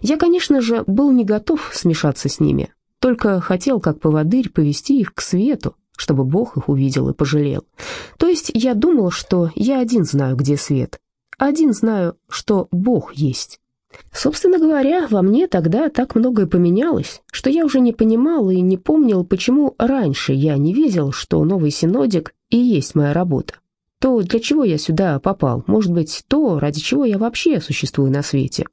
Я, конечно же, был не готов смешаться с ними, только хотел, как поводырь, повести их к свету, чтобы Бог их увидел и пожалел. То есть я думал, что я один знаю, где свет, один знаю, что Бог есть. Собственно говоря, во мне тогда так многое поменялось, что я уже не понимал и не помнил, почему раньше я не видел, что новый синодик и есть моя работа. То, для чего я сюда попал, может быть, то, ради чего я вообще существую на свете.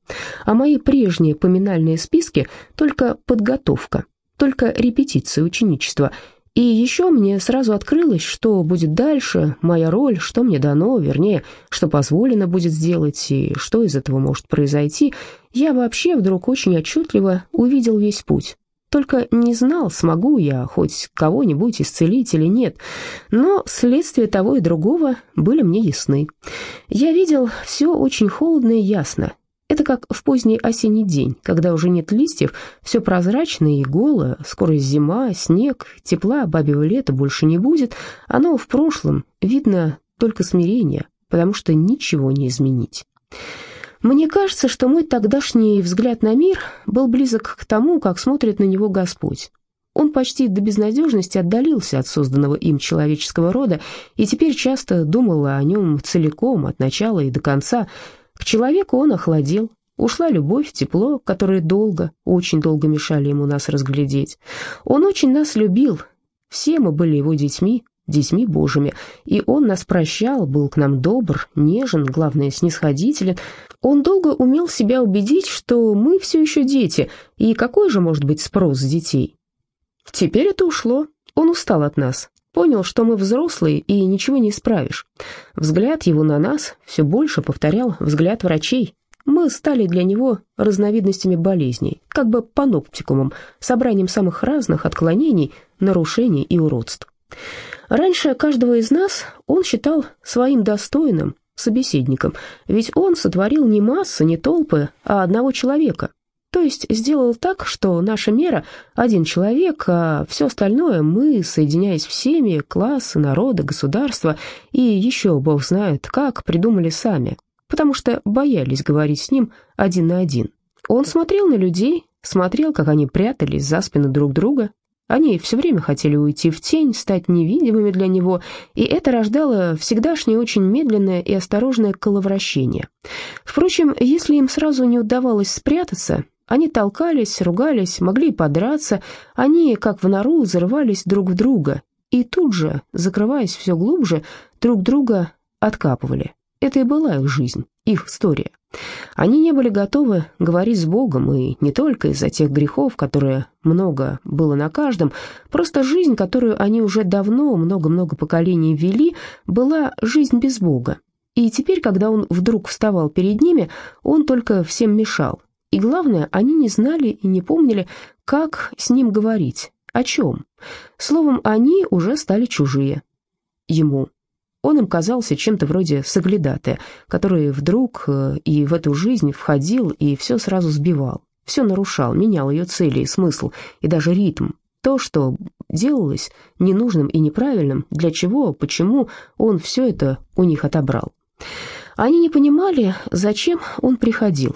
А мои прежние поминальные списки — только подготовка, только репетиция ученичества — и еще мне сразу открылось, что будет дальше, моя роль, что мне дано, вернее, что позволено будет сделать и что из этого может произойти. Я вообще вдруг очень отчетливо увидел весь путь. Только не знал, смогу я хоть кого-нибудь исцелить или нет, но следствия того и другого были мне ясны. Я видел все очень холодно и ясно, это как в поздний осенний день, когда уже нет листьев, все прозрачное и голое, скоро зима, снег, тепла, бабьего лета больше не будет, оно в прошлом, видно только смирение, потому что ничего не изменить. Мне кажется, что мой тогдашний взгляд на мир был близок к тому, как смотрит на него Господь. Он почти до безнадежности отдалился от созданного им человеческого рода и теперь часто думал о нем целиком, от начала и до конца, к человеку он охладел, ушла любовь, тепло, которые долго, очень долго мешали ему нас разглядеть. Он очень нас любил, все мы были его детьми, детьми Божьими, и он нас прощал, был к нам добр, нежен, главное, снисходителен. Он долго умел себя убедить, что мы все еще дети, и какой же может быть спрос с детей? Теперь это ушло, он устал от нас, Понял, что мы взрослые и ничего не исправишь. Взгляд его на нас все больше повторял взгляд врачей. Мы стали для него разновидностями болезней, как бы паноптикумом, собранием самых разных отклонений, нарушений и уродств. Раньше каждого из нас он считал своим достойным собеседником, ведь он сотворил не массы, не толпы, а одного человека, то есть сделал так, что наша мера – один человек, а все остальное мы, соединяясь всеми, классы, народы, государства и еще, бог знает как, придумали сами, потому что боялись говорить с ним один на один. Он смотрел на людей, смотрел, как они прятались за спины друг друга, они все время хотели уйти в тень, стать невидимыми для него, и это рождало всегдашнее очень медленное и осторожное коловращение. Впрочем, если им сразу не удавалось спрятаться, они толкались, ругались, могли подраться, они, как в нору, зарывались друг в друга, и тут же, закрываясь все глубже, друг друга откапывали. Это и была их жизнь, их история. Они не были готовы говорить с Богом, и не только из-за тех грехов, которые много было на каждом, просто жизнь, которую они уже давно, много-много поколений вели, была жизнь без Бога. И теперь, когда он вдруг вставал перед ними, он только всем мешал, и главное, они не знали и не помнили, как с ним говорить, о чем. Словом, они уже стали чужие. Ему. Он им казался чем-то вроде соглядатая, который вдруг э, и в эту жизнь входил и все сразу сбивал, все нарушал, менял ее цели и смысл, и даже ритм. То, что делалось ненужным и неправильным, для чего, почему он все это у них отобрал. Они не понимали, зачем он приходил,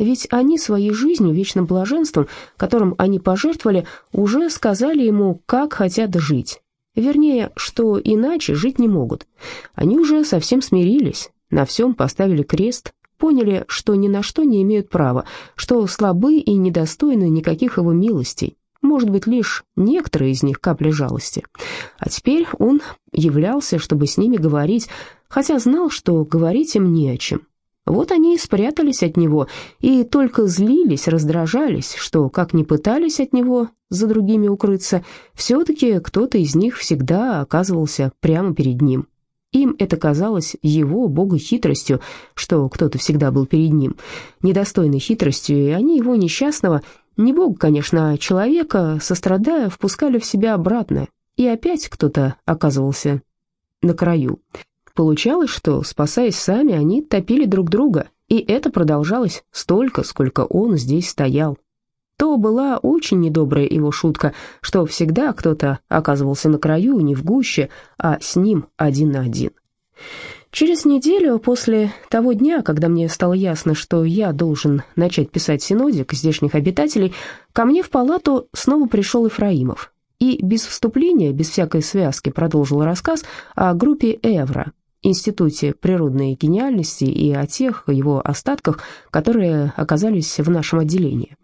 ведь они своей жизнью, вечным блаженством, которым они пожертвовали, уже сказали ему, как хотят жить. Вернее, что иначе жить не могут. Они уже совсем смирились, на всем поставили крест, поняли, что ни на что не имеют права, что слабы и недостойны никаких его милостей. Может быть, лишь некоторые из них капли жалости. А теперь он являлся, чтобы с ними говорить, хотя знал, что говорить им не о чем. Вот они и спрятались от него, и только злились, раздражались, что, как ни пытались от него за другими укрыться, все-таки кто-то из них всегда оказывался прямо перед ним. Им это казалось его богохитростью, что кто-то всегда был перед ним, недостойной хитростью, и они его несчастного, не бога, конечно, а человека, сострадая, впускали в себя обратно, и опять кто-то оказывался на краю. Получалось, что, спасаясь сами, они топили друг друга, и это продолжалось столько, сколько он здесь стоял. То была очень недобрая его шутка, что всегда кто-то оказывался на краю, не в гуще, а с ним один на один. Через неделю после того дня, когда мне стало ясно, что я должен начать писать синодик здешних обитателей, ко мне в палату снова пришел Ефраимов. И без вступления, без всякой связки продолжил рассказ о группе Эвра, Институте природной гениальности и о тех его остатках, которые оказались в нашем отделении.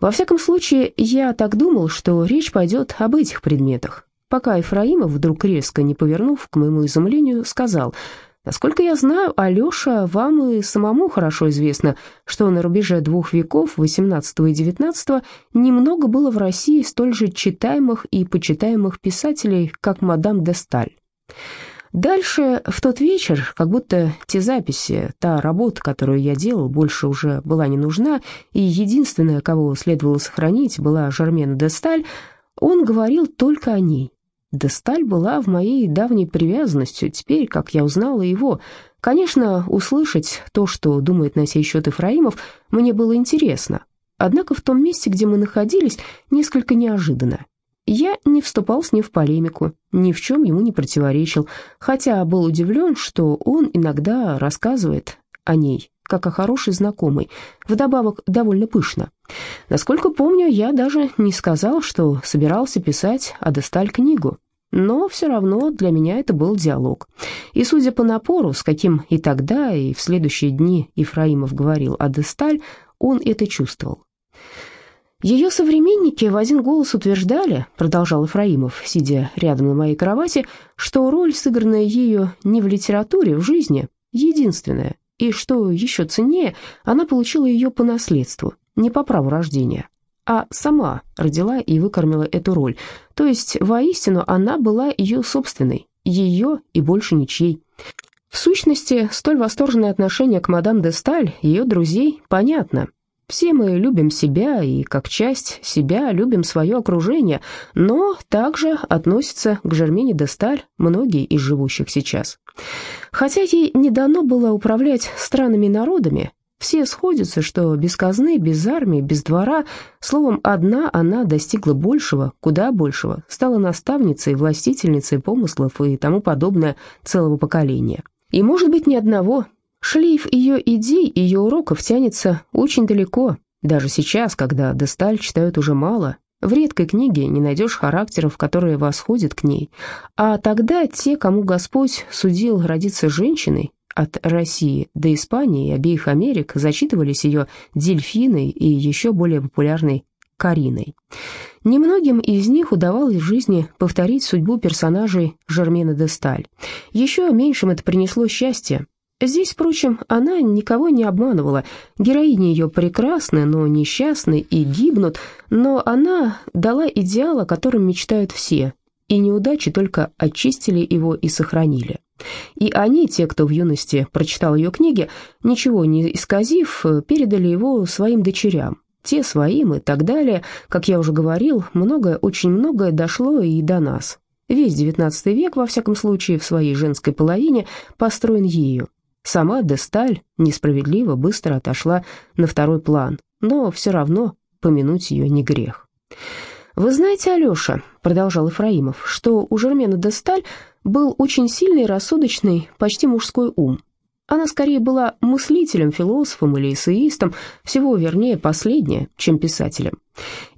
Во всяком случае, я так думал, что речь пойдет об этих предметах, пока Ефраимов, вдруг резко не повернув, к моему изумлению, сказал – Насколько я знаю, Алеша, вам и самому хорошо известно, что на рубеже двух веков, XVIII и XIX, немного было в России столь же читаемых и почитаемых писателей, как мадам де Сталь. Дальше, в тот вечер, как будто те записи, та работа, которую я делал, больше уже была не нужна, и единственная, кого следовало сохранить, была Жермена де Сталь, он говорил только о ней. Десталь была в моей давней привязанностью, теперь, как я узнала его. Конечно, услышать то, что думает на сей счет Ефраимов, мне было интересно. Однако в том месте, где мы находились, несколько неожиданно. Я не вступал с ним в полемику, ни в чем ему не противоречил, хотя был удивлен, что он иногда рассказывает о ней, как о хорошей знакомой, вдобавок довольно пышно. Насколько помню, я даже не сказал, что собирался писать о Десталь книгу. Но все равно для меня это был диалог. И судя по напору, с каким и тогда, и в следующие дни Ефраимов говорил о Десталь, он это чувствовал. Ее современники в один голос утверждали, продолжал Ефраимов, сидя рядом на моей кровати, что роль, сыгранная ею не в литературе, в жизни, единственная, и, что еще ценнее, она получила ее по наследству, не по праву рождения, а сама родила и выкормила эту роль. То есть, воистину, она была ее собственной, ее и больше ничьей. В сущности, столь восторженное отношение к мадам де Сталь, ее друзей, понятно. Все мы любим себя и, как часть себя, любим свое окружение, но также относятся к Жермене де Сталь многие из живущих сейчас. Хотя ей не дано было управлять странами и народами, все сходятся, что без казны, без армии, без двора, словом, одна она достигла большего, куда большего, стала наставницей, властительницей помыслов и тому подобное целого поколения. И, может быть, ни одного. Шлейф ее идей, ее уроков тянется очень далеко. Даже сейчас, когда Десталь читают уже мало, в редкой книге не найдешь характеров, которые восходят к ней. А тогда те, кому Господь судил родиться женщиной, от России до Испании и обеих Америк зачитывались ее «Дельфиной» и еще более популярной «Кариной». Немногим из них удавалось в жизни повторить судьбу персонажей Жермена де Сталь. Еще меньшим это принесло счастье. Здесь, впрочем, она никого не обманывала. Героини ее прекрасны, но несчастны и гибнут, но она дала идеал, о котором мечтают все, и неудачи только очистили его и сохранили. И они, те, кто в юности прочитал ее книги, ничего не исказив, передали его своим дочерям, те своим и так далее. Как я уже говорил, многое, очень многое дошло и до нас. Весь XIX век, во всяком случае, в своей женской половине построен ею. Сама Десталь несправедливо быстро отошла на второй план, но все равно помянуть ее не грех. «Вы знаете, Алеша», — продолжал Ефраимов, «что у Жермена Десталь был очень сильный, рассудочный, почти мужской ум. Она скорее была мыслителем, философом или эссеистом, всего вернее последняя, чем писателем.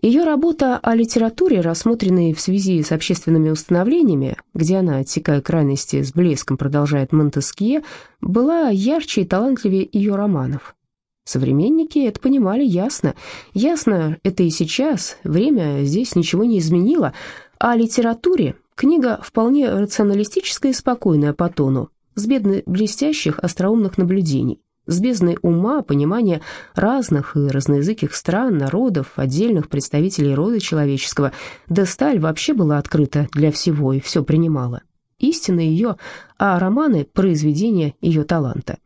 Ее работа о литературе, рассмотренной в связи с общественными установлениями, где она, отсекая крайности, с блеском продолжает Монтескье, была ярче и талантливее ее романов. Современники это понимали ясно. Ясно это и сейчас, время здесь ничего не изменило. О литературе книга вполне рационалистическая и спокойная по тону, с бедной блестящих остроумных наблюдений с бездной ума, понимания разных и разноязыких стран, народов, отдельных представителей рода человеческого, Десталь вообще была открыта для всего и все принимала. Истина ее, а романы – произведения ее таланта.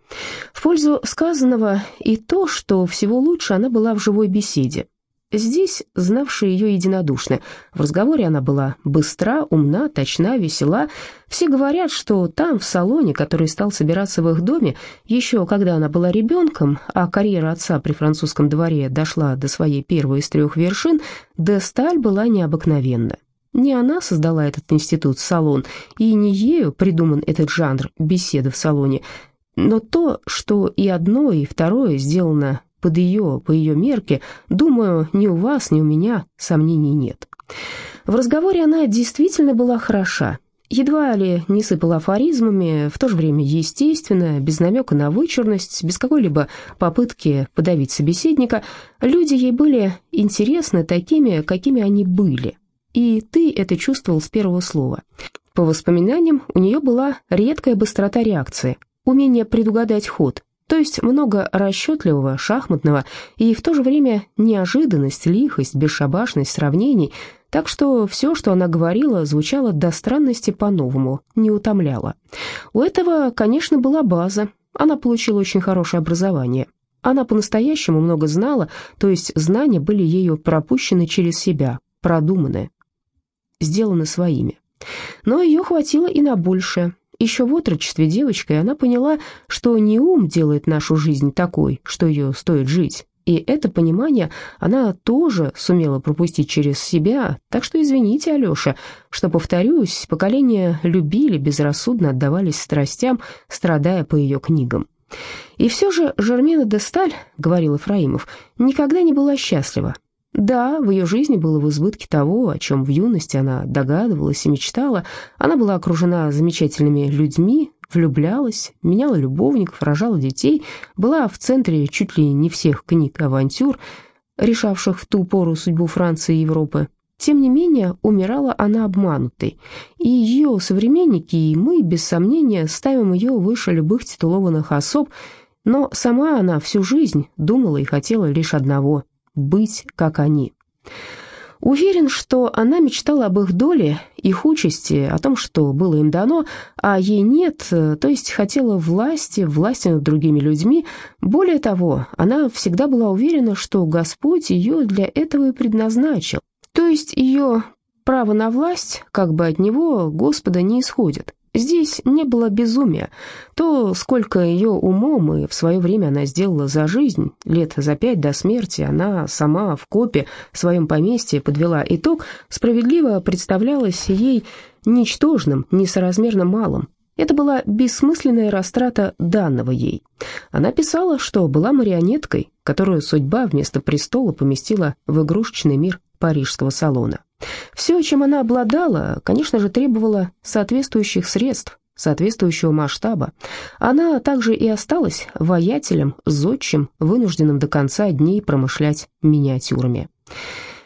В пользу сказанного и то, что всего лучше она была в живой беседе, Здесь знавшие ее единодушны. В разговоре она была быстра, умна, точна, весела. Все говорят, что там, в салоне, который стал собираться в их доме, еще когда она была ребенком, а карьера отца при французском дворе дошла до своей первой из трех вершин, де Сталь была необыкновенна. Не она создала этот институт-салон, и не ею придуман этот жанр беседы в салоне, но то, что и одно, и второе сделано под ее, по ее мерке, думаю, ни у вас, ни у меня сомнений нет. В разговоре она действительно была хороша, едва ли не сыпала афоризмами, в то же время естественно, без намека на вычурность, без какой-либо попытки подавить собеседника, люди ей были интересны такими, какими они были – и ты это чувствовал с первого слова. По воспоминаниям, у нее была редкая быстрота реакции, умение предугадать ход, то есть много расчетливого, шахматного и в то же время неожиданность, лихость, бесшабашность сравнений, так что все, что она говорила, звучало до странности по-новому, не утомляло. У этого, конечно, была база, она получила очень хорошее образование. Она по-настоящему много знала, то есть знания были ею пропущены через себя, продуманы сделаны своими. Но ее хватило и на большее. Еще в отрочестве девочкой она поняла, что не ум делает нашу жизнь такой, что ее стоит жить. И это понимание она тоже сумела пропустить через себя, так что извините, Алеша, что, повторюсь, поколения любили, безрассудно отдавались страстям, страдая по ее книгам. И все же Жермена де Сталь, говорил Ефраимов, никогда не была счастлива, да, в ее жизни было в избытке того, о чем в юности она догадывалась и мечтала. Она была окружена замечательными людьми, влюблялась, меняла любовников, рожала детей, была в центре чуть ли не всех книг авантюр, решавших в ту пору судьбу Франции и Европы. Тем не менее, умирала она обманутой, и ее современники и мы, без сомнения, ставим ее выше любых титулованных особ, но сама она всю жизнь думала и хотела лишь одного быть как они. Уверен, что она мечтала об их доле, их участи, о том, что было им дано, а ей нет, то есть хотела власти, власти над другими людьми. Более того, она всегда была уверена, что Господь ее для этого и предназначил. То есть ее право на власть, как бы от него, Господа не исходит. Здесь не было безумия. То, сколько ее умом и в свое время она сделала за жизнь, лет за пять до смерти, она сама в копе в своем поместье подвела итог, справедливо представлялось ей ничтожным, несоразмерно малым. Это была бессмысленная растрата данного ей. Она писала, что была марионеткой, которую судьба вместо престола поместила в игрушечный мир парижского салона. Все, чем она обладала, конечно же, требовало соответствующих средств, соответствующего масштаба. Она также и осталась воятелем, зодчим, вынужденным до конца дней промышлять миниатюрами.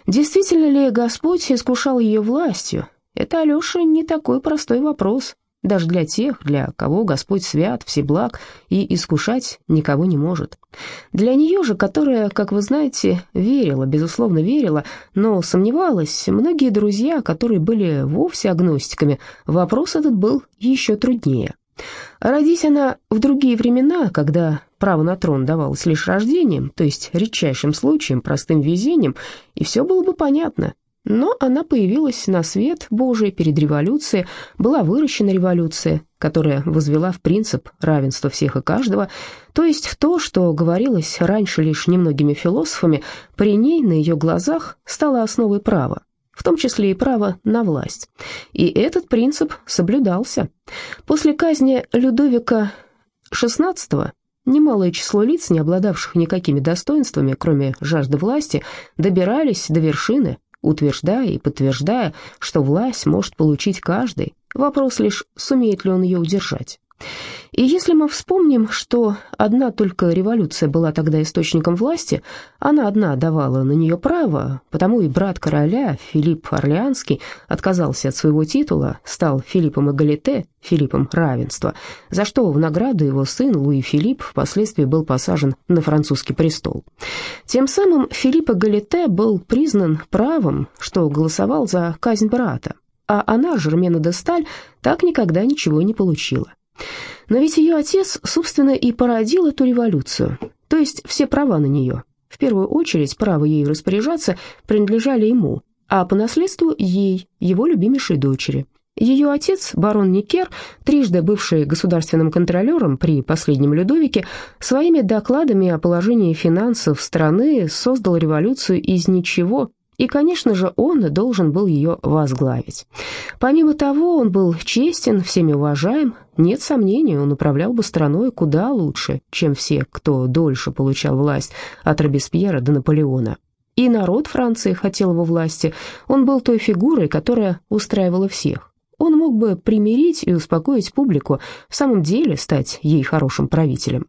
Действительно ли Господь искушал ее властью? Это, Алеша, не такой простой вопрос даже для тех, для кого Господь свят, всеблаг и искушать никого не может. Для нее же, которая, как вы знаете, верила, безусловно верила, но сомневалась, многие друзья, которые были вовсе агностиками, вопрос этот был еще труднее. Родись она в другие времена, когда право на трон давалось лишь рождением, то есть редчайшим случаем, простым везением, и все было бы понятно. Но она появилась на свет Божий перед революцией, была выращена революция, которая возвела в принцип равенства всех и каждого, то есть в то, что говорилось раньше лишь немногими философами, при ней на ее глазах стало основой права, в том числе и право на власть. И этот принцип соблюдался. После казни Людовика XVI Немалое число лиц, не обладавших никакими достоинствами, кроме жажды власти, добирались до вершины, утверждая и подтверждая, что власть может получить каждый, вопрос лишь, сумеет ли он ее удержать. И если мы вспомним, что одна только революция была тогда источником власти, она одна давала на нее право, потому и брат короля, Филипп Орлеанский, отказался от своего титула, стал Филиппом Эгалите, Филиппом равенства, за что в награду его сын Луи Филипп впоследствии был посажен на французский престол. Тем самым Филипп Эгалите был признан правом, что голосовал за казнь брата, а она, Жермена де Сталь, так никогда ничего не получила. Но ведь ее отец, собственно, и породил эту революцию, то есть все права на нее. В первую очередь право ею распоряжаться принадлежали ему, а по наследству ей, его любимейшей дочери. Ее отец, барон Никер, трижды бывший государственным контролером при последнем Людовике, своими докладами о положении финансов страны создал революцию из ничего И, конечно же, он должен был ее возглавить. Помимо того, он был честен, всеми уважаем. Нет сомнений, он управлял бы страной куда лучше, чем все, кто дольше получал власть от Робеспьера до Наполеона. И народ Франции хотел его власти. Он был той фигурой, которая устраивала всех. Он мог бы примирить и успокоить публику, в самом деле стать ей хорошим правителем.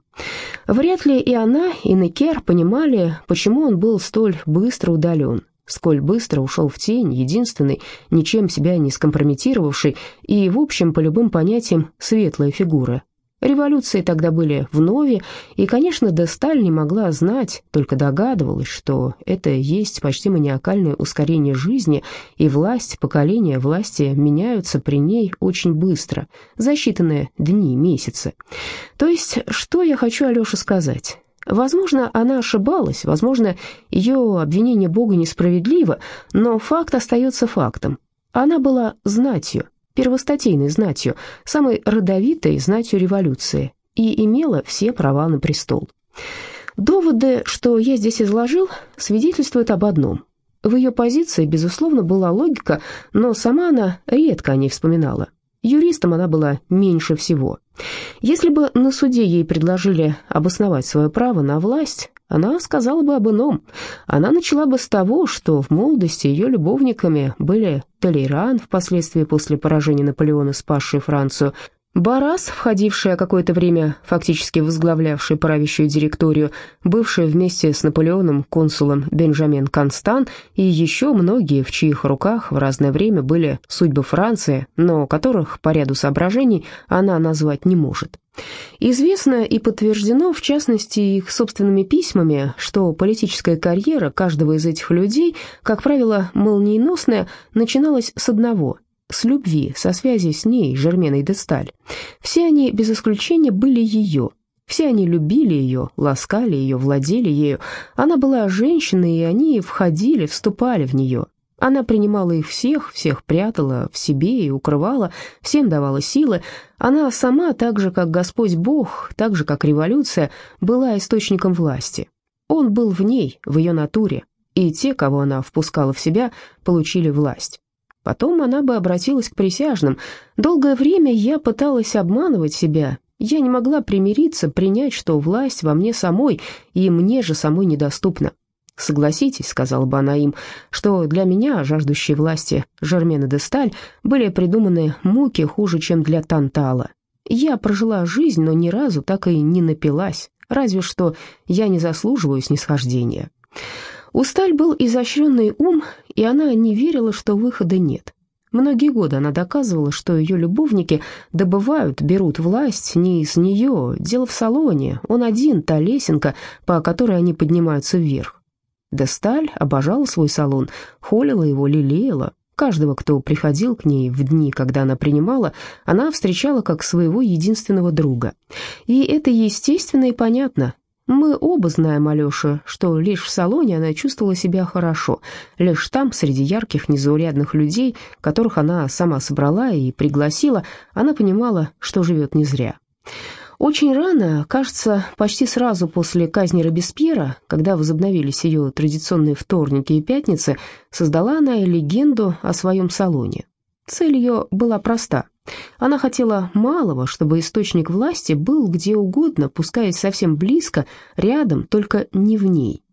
Вряд ли и она, и Некер понимали, почему он был столь быстро удален сколь быстро ушел в тень, единственный, ничем себя не скомпрометировавший и, в общем, по любым понятиям, светлая фигура. Революции тогда были в нове, и, конечно, Десталь не могла знать, только догадывалась, что это есть почти маниакальное ускорение жизни, и власть, поколения власти меняются при ней очень быстро, за считанные дни, месяцы. То есть, что я хочу Алёше сказать? Возможно, она ошибалась, возможно, ее обвинение Бога несправедливо, но факт остается фактом. Она была знатью, первостатейной знатью, самой родовитой знатью революции и имела все права на престол. Доводы, что я здесь изложил, свидетельствуют об одном. В ее позиции, безусловно, была логика, но сама она редко о ней вспоминала. Юристом она была меньше всего. Если бы на суде ей предложили обосновать свое право на власть, она сказала бы об ином. Она начала бы с того, что в молодости ее любовниками были Толейран, впоследствии после поражения Наполеона, спасший Францию, Барас, входившая какое-то время, фактически возглавлявший правящую директорию, бывший вместе с Наполеоном консулом Бенджамин Констан и еще многие, в чьих руках в разное время были судьбы Франции, но которых по ряду соображений она назвать не может. Известно и подтверждено, в частности, их собственными письмами, что политическая карьера каждого из этих людей, как правило, молниеносная, начиналась с одного – с любви, со связи с ней, Жерменой де Сталь. Все они, без исключения, были ее. Все они любили ее, ласкали ее, владели ею. Она была женщиной, и они входили, вступали в нее. Она принимала их всех, всех прятала в себе и укрывала, всем давала силы. Она сама, так же, как Господь Бог, так же, как революция, была источником власти. Он был в ней, в ее натуре, и те, кого она впускала в себя, получили власть. Потом она бы обратилась к присяжным. Долгое время я пыталась обманывать себя. Я не могла примириться, принять, что власть во мне самой, и мне же самой недоступна. «Согласитесь», — сказала бы она им, — «что для меня, жаждущей власти Жермена де Сталь, были придуманы муки хуже, чем для Тантала. Я прожила жизнь, но ни разу так и не напилась, разве что я не заслуживаю снисхождения». У Сталь был изощренный ум, и она не верила, что выхода нет. Многие годы она доказывала, что ее любовники добывают, берут власть не из нее, дело в салоне, он один, та лесенка, по которой они поднимаются вверх. Десталь обожала свой салон, холила его, лелеяла. Каждого, кто приходил к ней в дни, когда она принимала, она встречала как своего единственного друга. И это естественно и понятно, мы оба знаем Алёшу, что лишь в салоне она чувствовала себя хорошо, лишь там, среди ярких, незаурядных людей, которых она сама собрала и пригласила, она понимала, что живет не зря. Очень рано, кажется, почти сразу после казни Робеспьера, когда возобновились ее традиционные вторники и пятницы, создала она и легенду о своем салоне. Цель ее была проста – она хотела малого, чтобы источник власти был где угодно, пускай совсем близко, рядом, только не в ней.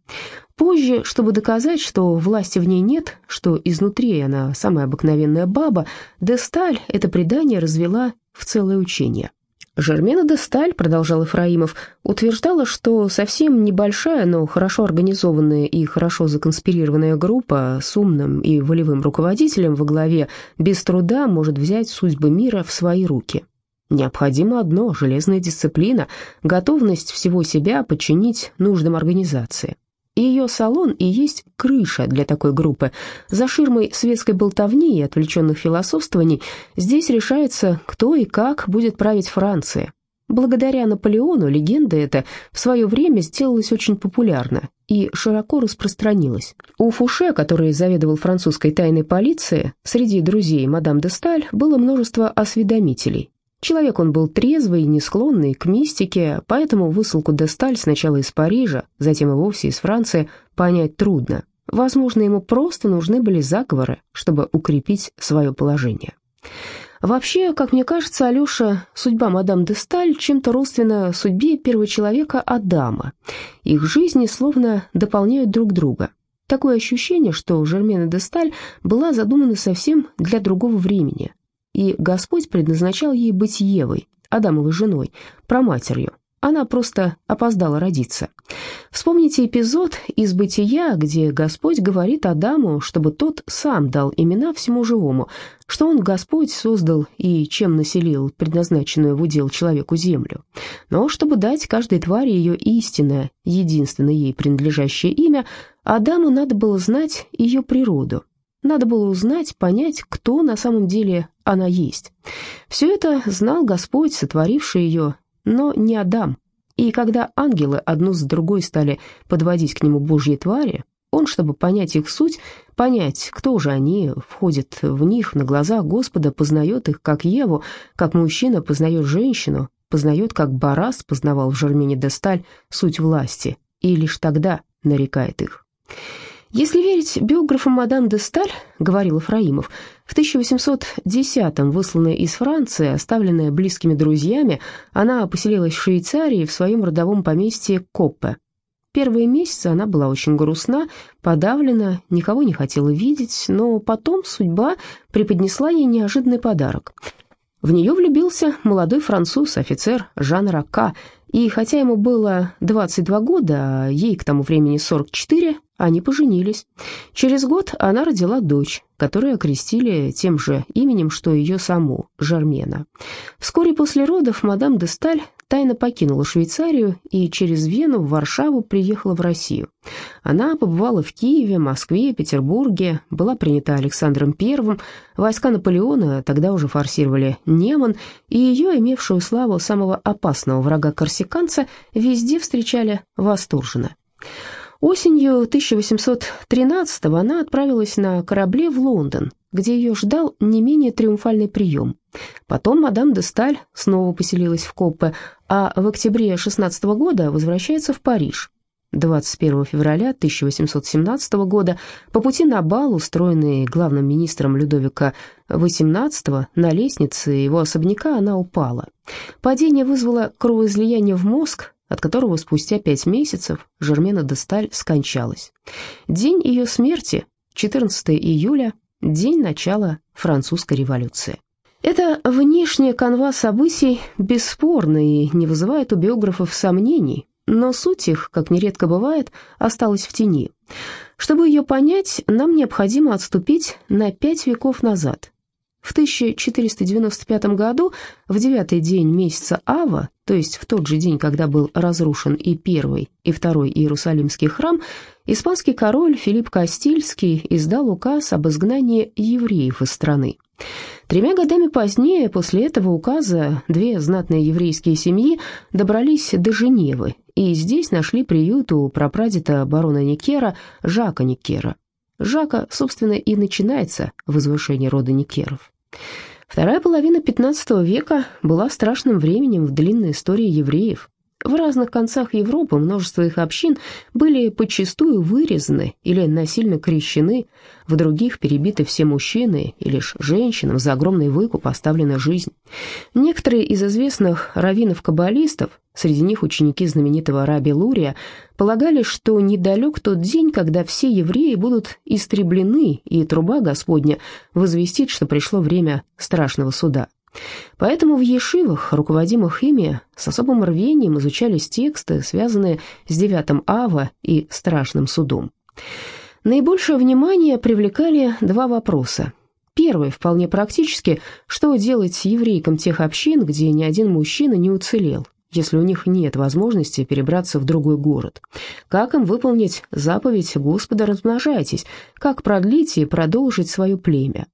Позже, чтобы доказать, что власти в ней нет, что изнутри она самая обыкновенная баба, Десталь это предание развела в целое учение. Жермена де Сталь, продолжал Ефраимов, утверждала, что совсем небольшая, но хорошо организованная и хорошо законспирированная группа с умным и волевым руководителем во главе без труда может взять судьбы мира в свои руки. Необходимо одно – железная дисциплина, готовность всего себя подчинить нуждам организации. И ее салон и есть крыша для такой группы. За ширмой светской болтовни и отвлеченных философствований здесь решается, кто и как будет править Францией. Благодаря Наполеону легенда эта в свое время сделалась очень популярна и широко распространилась. У Фуше, который заведовал французской тайной полицией, среди друзей мадам де Сталь было множество осведомителей, Человек он был трезвый, не склонный к мистике, поэтому высылку де Сталь сначала из Парижа, затем и вовсе из Франции понять трудно. Возможно, ему просто нужны были заговоры, чтобы укрепить свое положение. Вообще, как мне кажется, Алеша, судьба мадам де Сталь чем-то родственна судьбе первого человека Адама. Их жизни словно дополняют друг друга. Такое ощущение, что Жермена де Сталь была задумана совсем для другого времени, и Господь предназначал ей быть Евой, Адамовой женой, проматерью, она просто опоздала родиться. Вспомните эпизод из «Бытия», где Господь говорит Адаму, чтобы тот сам дал имена всему живому, что он, Господь, создал и чем населил предназначенную в удел человеку землю. Но чтобы дать каждой твари ее истинное, единственное ей принадлежащее имя, Адаму надо было знать ее природу. Надо было узнать, понять, кто на самом деле она есть. Все это знал Господь, сотворивший ее, но не Адам. И когда ангелы одну с другой стали подводить к нему божьи твари, он, чтобы понять их суть, понять, кто же они, входит в них на глазах Господа, познает их, как Еву, как мужчина познает женщину, познает, как Барас познавал в Жермене де Сталь суть власти, и лишь тогда нарекает их. Если верить биографам мадам де Сталь, говорил Ефраимов, в 1810-м, высланная из Франции, оставленная близкими друзьями, она поселилась в Швейцарии в своем родовом поместье Коппе. Первые месяцы она была очень грустна, подавлена, никого не хотела видеть, но потом судьба преподнесла ей неожиданный подарок. В нее влюбился молодой француз, офицер Жан Рака, и хотя ему было 22 года, а ей к тому времени 44, они поженились. Через год она родила дочь, которую окрестили тем же именем, что ее саму, Жармена. Вскоре после родов мадам де Сталь тайно покинула Швейцарию и через Вену в Варшаву приехала в Россию. Она побывала в Киеве, Москве, Петербурге, была принята Александром I, войска Наполеона тогда уже форсировали Неман, и ее, имевшую славу самого опасного врага корсиканца, везде встречали восторженно. Осенью 1813-го она отправилась на корабле в Лондон, где ее ждал не менее триумфальный прием. Потом мадам де Сталь снова поселилась в Коппе, а в октябре 16 -го года возвращается в Париж. 21 февраля 1817 года по пути на бал, устроенный главным министром Людовика XVIII, на лестнице его особняка она упала. Падение вызвало кровоизлияние в мозг, от которого спустя пять месяцев Жермена де Сталь скончалась. День ее смерти, 14 июля, день начала французской революции. Это внешняя канва событий бесспорна и не вызывает у биографов сомнений, но суть их, как нередко бывает, осталась в тени. Чтобы ее понять, нам необходимо отступить на пять веков назад, в 1495 году, в девятый день месяца Ава, то есть в тот же день, когда был разрушен и первый, и второй Иерусалимский храм, испанский король Филипп Кастильский издал указ об изгнании евреев из страны. Тремя годами позднее, после этого указа, две знатные еврейские семьи добрались до Женевы и здесь нашли приют у прапрадеда барона Никера Жака Никера. Жака, собственно, и начинается возвышение рода Никеров. Вторая половина XV века была страшным временем в длинной истории евреев. В разных концах Европы множество их общин были подчастую вырезаны или насильно крещены, в других перебиты все мужчины, и лишь женщинам за огромный выкуп оставлена жизнь. Некоторые из известных раввинов-каббалистов, среди них ученики знаменитого раби Лурия, полагали, что недалек тот день, когда все евреи будут истреблены, и труба Господня возвестит, что пришло время страшного суда. Поэтому в ешивах, руководимых ими, с особым рвением изучались тексты, связанные с девятым Ава и страшным судом. Наибольшее внимание привлекали два вопроса. Первый, вполне практически, что делать с еврейкам тех общин, где ни один мужчина не уцелел, если у них нет возможности перебраться в другой город? Как им выполнить заповедь «Господа, размножайтесь», как продлить и продолжить свое племя?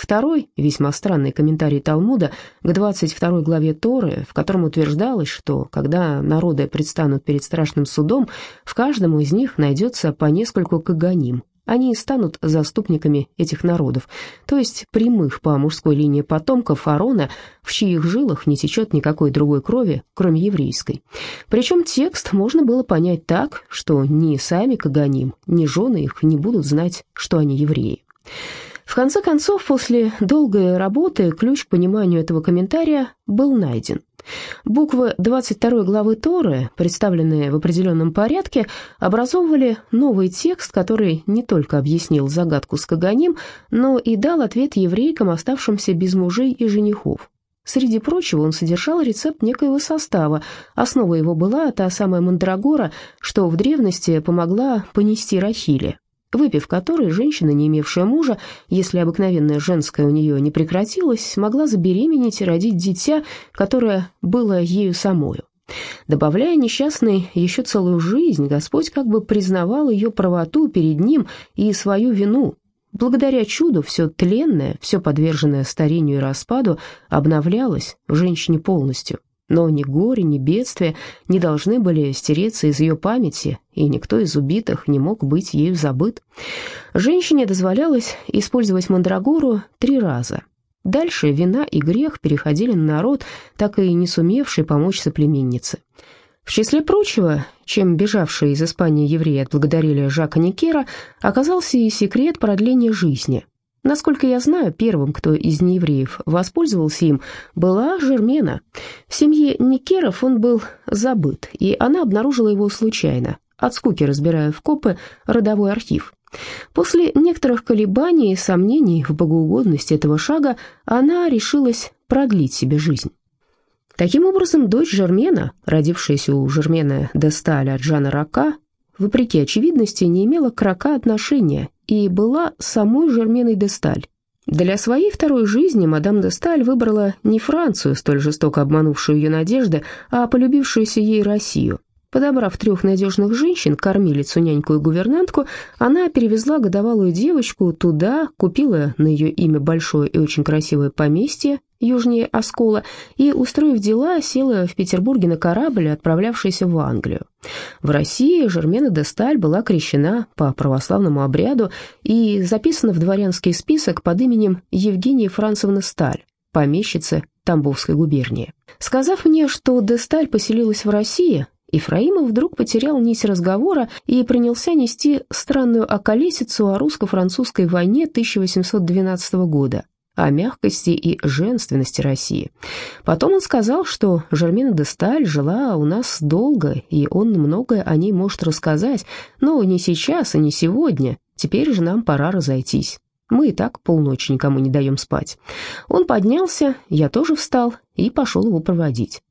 Второй, весьма странный комментарий Талмуда к 22 главе Торы, в котором утверждалось, что когда народы предстанут перед страшным судом, в каждом из них найдется по нескольку каганим, они станут заступниками этих народов, то есть прямых по мужской линии потомков Аарона, в чьих жилах не течет никакой другой крови, кроме еврейской. Причем текст можно было понять так, что ни сами Каганим, ни жены их не будут знать, что они евреи. В конце концов, после долгой работы, ключ к пониманию этого комментария был найден. Буквы 22 главы Торы, представленные в определенном порядке, образовывали новый текст, который не только объяснил загадку с Каганим, но и дал ответ еврейкам, оставшимся без мужей и женихов. Среди прочего, он содержал рецепт некоего состава. Основа его была та самая мандрагора, что в древности помогла понести Рахиле выпив которой женщина, не имевшая мужа, если обыкновенное женское у нее не прекратилось, могла забеременеть и родить дитя, которое было ею самою. Добавляя несчастной еще целую жизнь, Господь как бы признавал ее правоту перед ним и свою вину. Благодаря чуду все тленное, все подверженное старению и распаду обновлялось в женщине полностью. Но ни горе, ни бедствия не должны были стереться из ее памяти, и никто из убитых не мог быть ею забыт. Женщине дозволялось использовать мандрагору три раза. Дальше вина и грех переходили на народ, так и не сумевший помочь соплеменнице. В числе прочего, чем бежавшие из Испании евреи отблагодарили Жака Никера, оказался и секрет продления жизни. Насколько я знаю, первым, кто из неевреев воспользовался им, была Жермена. В семье Никеров он был забыт, и она обнаружила его случайно, от скуки разбирая в копы родовой архив. После некоторых колебаний и сомнений в богоугодности этого шага она решилась продлить себе жизнь. Таким образом, дочь Жермена, родившаяся у Жермена де Сталя от Жана Рака, вопреки очевидности, не имела к Рака отношения и была самой Жерменой де Сталь. Для своей второй жизни мадам де Сталь выбрала не Францию, столь жестоко обманувшую ее надежды, а полюбившуюся ей Россию. Подобрав трех надежных женщин, кормилицу, няньку и гувернантку, она перевезла годовалую девочку туда, купила на ее имя большое и очень красивое поместье южнее Оскола и, устроив дела, села в Петербурге на корабль, отправлявшийся в Англию. В России Жермена де Сталь была крещена по православному обряду и записана в дворянский список под именем Евгения Францевна Сталь, помещица Тамбовской губернии. Сказав мне, что де Сталь поселилась в России, Ефраимов вдруг потерял нить разговора и принялся нести странную околесицу о русско-французской войне 1812 года, о мягкости и женственности России. Потом он сказал, что Жермена де Сталь жила у нас долго, и он многое о ней может рассказать, но не сейчас и не сегодня, теперь же нам пора разойтись. Мы и так полночи никому не даем спать. Он поднялся, я тоже встал и пошел его проводить.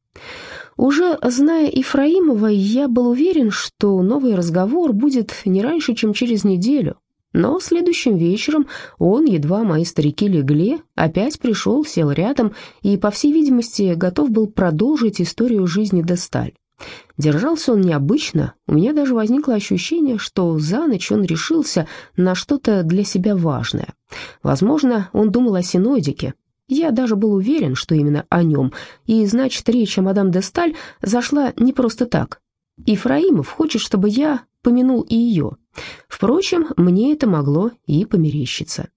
Уже зная Ифраимова, я был уверен, что новый разговор будет не раньше, чем через неделю. Но следующим вечером он, едва мои старики легли, опять пришел, сел рядом и, по всей видимости, готов был продолжить историю жизни Десталь. Держался он необычно, у меня даже возникло ощущение, что за ночь он решился на что-то для себя важное. Возможно, он думал о синодике, я даже был уверен, что именно о нем, и, значит, речь о мадам де Сталь зашла не просто так. Ифраимов хочет, чтобы я помянул и ее. Впрочем, мне это могло и померещиться.